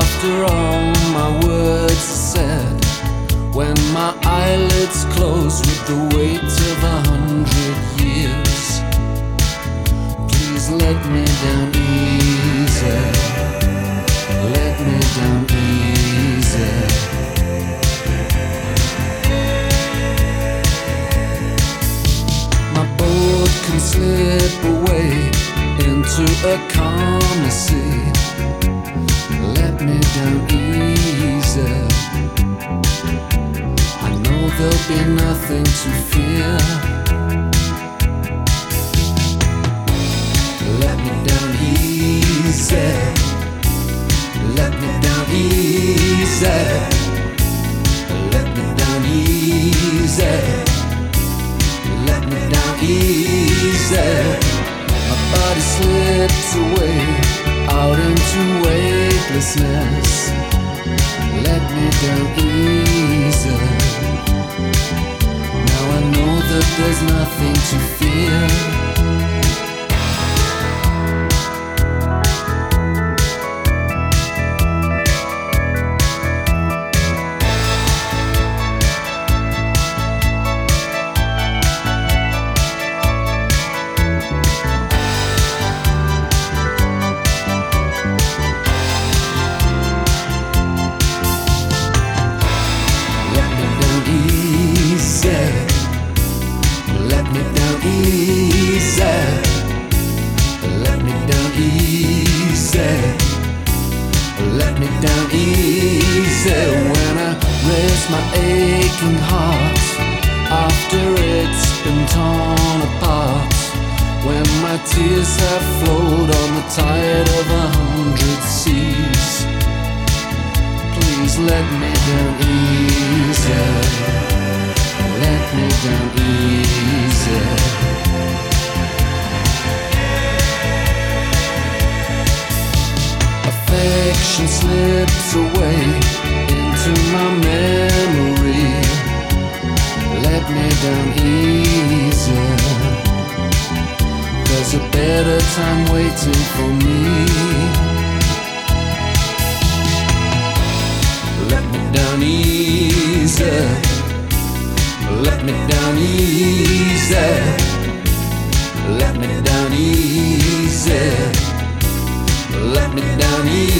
after all my words are said. When my eyelids close with the weight of a hundred years, please let me down easy. Let me down easy. My boat can slip away into a calmer sea. Be nothing to fear. Let me down easy. Let me down easy. Let me down easy. Let me down easy. My body slips away out into weightlessness. Let me down easy. There's nothing to fear. Easy. Let me down easy when I rest my aching heart after it's been torn apart. When my tears have flowed on the tide of a hundred seas. Please let me down easy. Let me down easy. Affection slips away into my memory. Let me down easy. There's a better time waiting for me. Let me down easy. Let me down easy. Let me down easy. Let me down easy.